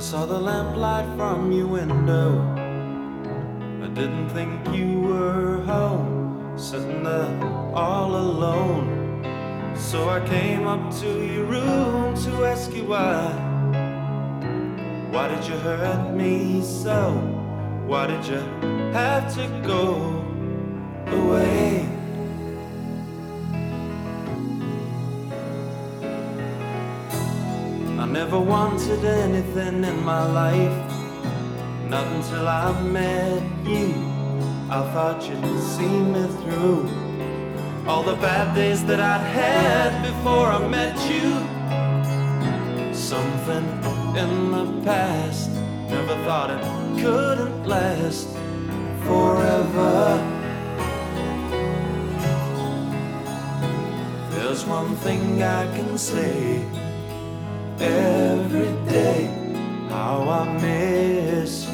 saw the lamplight from your window. I didn't think you were home, sitting there all alone. So I came up to your room to ask you why. Why did you hurt me so? Why did you have to go away? Never wanted anything in my life, not until I met you. I thought you'd see me through all the bad days that I'd had before I met you. Something in the past, never thought it couldn't last forever. There's one thing I can say every day how I miss you.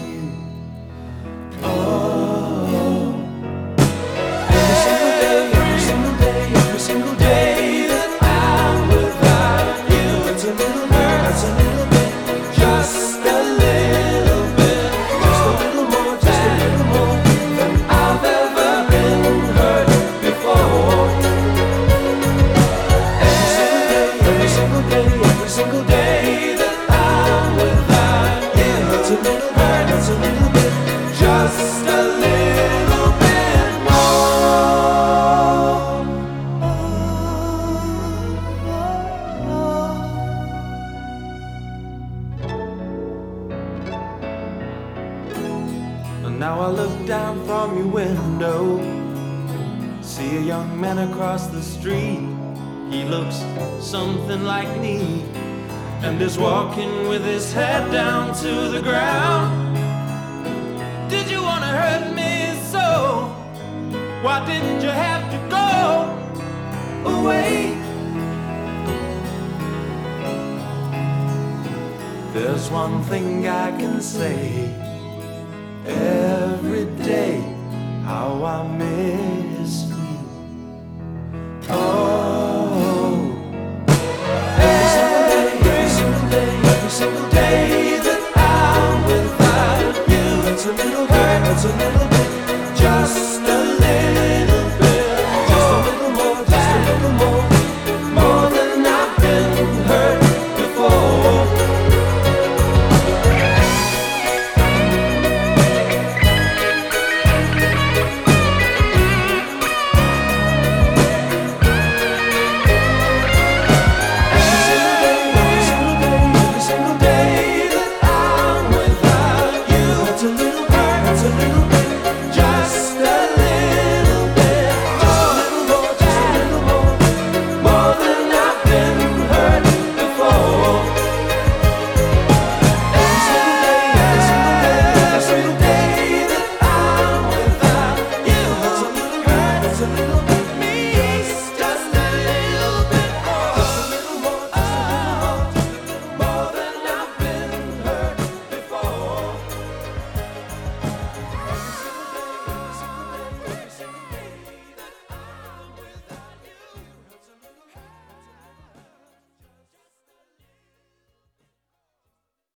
Now I look down from your window, see a young man across the street. He looks something like me, and is walking with his head down to the ground. Why didn't you have to go away? There's one thing I can say every day how I miss you. Oh, every single day, every single day, every single day that I'm without you, it's a little hurt, it's a little